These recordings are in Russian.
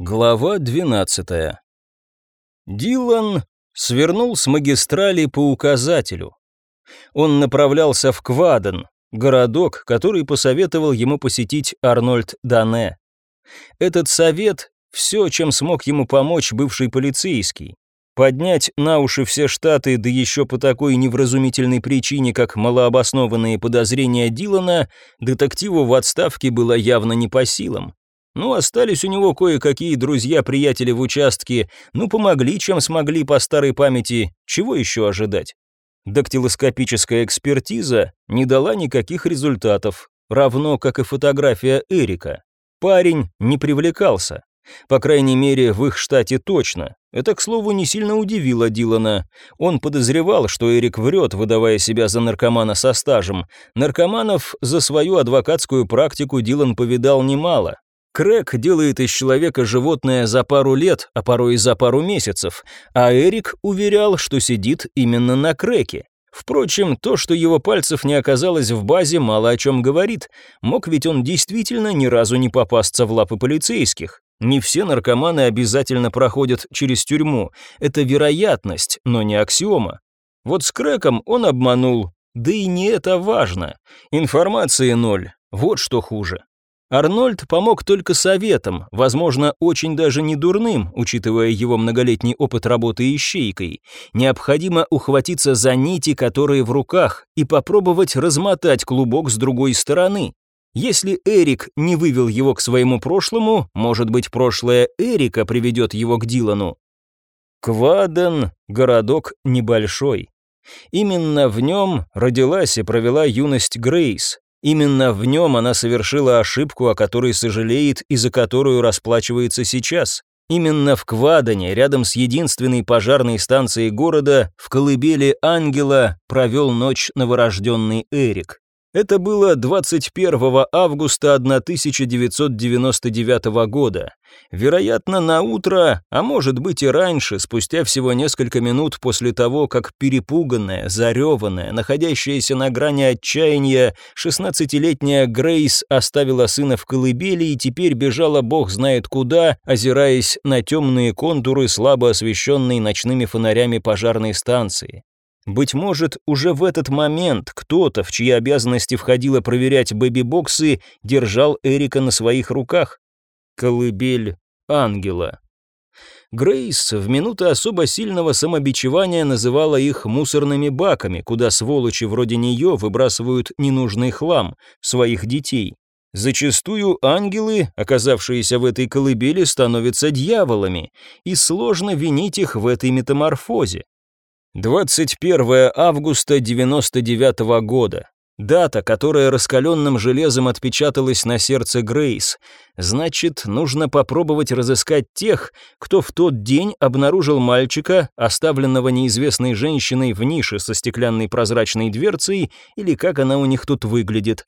Глава 12. Дилан свернул с магистрали по указателю. Он направлялся в Кваден, городок, который посоветовал ему посетить Арнольд Дане. Этот совет – все, чем смог ему помочь бывший полицейский. Поднять на уши все штаты, да еще по такой невразумительной причине, как малообоснованные подозрения Дилана, детективу в отставке было явно не по силам. Ну, остались у него кое-какие друзья-приятели в участке, ну, помогли, чем смогли по старой памяти, чего еще ожидать? Дактилоскопическая экспертиза не дала никаких результатов, равно как и фотография Эрика. Парень не привлекался. По крайней мере, в их штате точно. Это, к слову, не сильно удивило Дилана. Он подозревал, что Эрик врет, выдавая себя за наркомана со стажем. Наркоманов за свою адвокатскую практику Дилан повидал немало. Крэк делает из человека животное за пару лет, а порой и за пару месяцев, а Эрик уверял, что сидит именно на Крэке. Впрочем, то, что его пальцев не оказалось в базе, мало о чем говорит. Мог ведь он действительно ни разу не попасться в лапы полицейских. Не все наркоманы обязательно проходят через тюрьму. Это вероятность, но не аксиома. Вот с Крэком он обманул. Да и не это важно. Информации ноль. Вот что хуже. Арнольд помог только советом, возможно, очень даже не дурным, учитывая его многолетний опыт работы ищейкой. Необходимо ухватиться за нити, которые в руках, и попробовать размотать клубок с другой стороны. Если Эрик не вывел его к своему прошлому, может быть, прошлое Эрика приведет его к Дилану. Кваден – городок небольшой. Именно в нем родилась и провела юность Грейс, Именно в нем она совершила ошибку, о которой сожалеет и за которую расплачивается сейчас. Именно в Квадане, рядом с единственной пожарной станцией города, в колыбели ангела, провел ночь новорожденный Эрик. Это было 21 августа 1999 года. Вероятно, на утро, а может быть и раньше, спустя всего несколько минут после того, как перепуганная, зареванная, находящаяся на грани отчаяния, 16-летняя Грейс оставила сына в колыбели и теперь бежала бог знает куда, озираясь на темные контуры слабо освещенной ночными фонарями пожарной станции. Быть может, уже в этот момент кто-то, в чьи обязанности входило проверять бэби-боксы, держал Эрика на своих руках. Колыбель ангела. Грейс в минуты особо сильного самобичевания называла их мусорными баками, куда сволочи вроде нее выбрасывают ненужный хлам, своих детей. Зачастую ангелы, оказавшиеся в этой колыбели, становятся дьяволами, и сложно винить их в этой метаморфозе. 21 августа 99 -го года. Дата, которая раскаленным железом отпечаталась на сердце Грейс. Значит, нужно попробовать разыскать тех, кто в тот день обнаружил мальчика, оставленного неизвестной женщиной в нише со стеклянной прозрачной дверцей, или как она у них тут выглядит.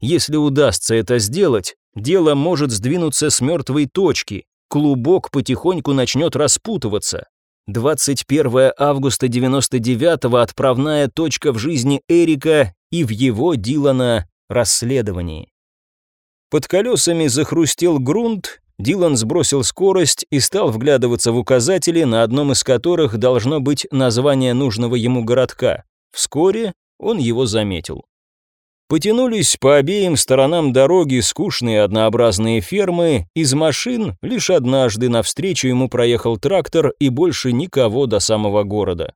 Если удастся это сделать, дело может сдвинуться с мертвой точки, клубок потихоньку начнет распутываться. 21 августа 99-го отправная точка в жизни Эрика и в его Дилана расследовании. Под колесами захрустел грунт, Дилан сбросил скорость и стал вглядываться в указатели, на одном из которых должно быть название нужного ему городка. Вскоре он его заметил. Потянулись по обеим сторонам дороги скучные однообразные фермы, из машин лишь однажды навстречу ему проехал трактор и больше никого до самого города.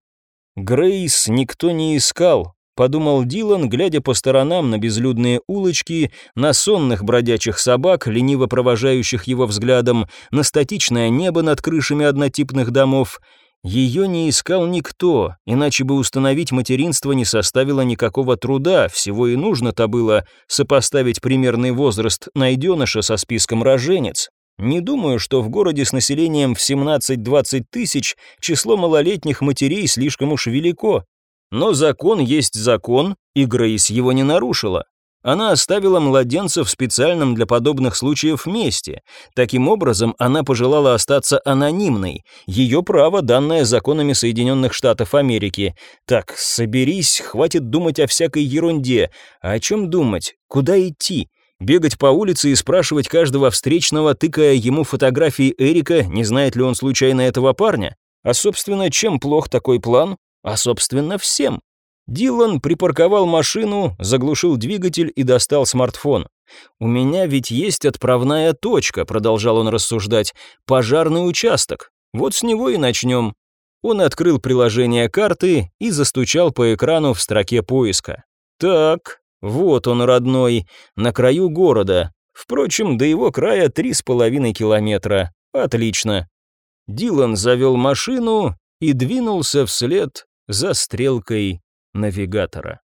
Грейс никто не искал, подумал Дилан, глядя по сторонам на безлюдные улочки, на сонных бродячих собак, лениво провожающих его взглядом, на статичное небо над крышами однотипных домов ее не искал никто, иначе бы установить материнство не составило никакого труда, всего и нужно-то было сопоставить примерный возраст найденыша со списком роженец. Не думаю, что в городе с населением в 17-20 тысяч число малолетних матерей слишком уж велико. Но закон есть закон, и Грейс его не нарушила. Она оставила младенца в специальном для подобных случаев месте. Таким образом, она пожелала остаться анонимной. Ее право, данное законами Соединенных Штатов Америки. Так, соберись, хватит думать о всякой ерунде. А о чем думать? Куда идти? Бегать по улице и спрашивать каждого встречного, тыкая ему фотографии Эрика, не знает ли он случайно этого парня? А, собственно, чем плох такой план? А, собственно, всем. Дилан припарковал машину, заглушил двигатель и достал смартфон. «У меня ведь есть отправная точка», — продолжал он рассуждать, — «пожарный участок. Вот с него и начнем». Он открыл приложение карты и застучал по экрану в строке поиска. «Так, вот он, родной, на краю города. Впрочем, до его края три с половиной километра. Отлично». Дилан завел машину и двинулся вслед за стрелкой навигатора.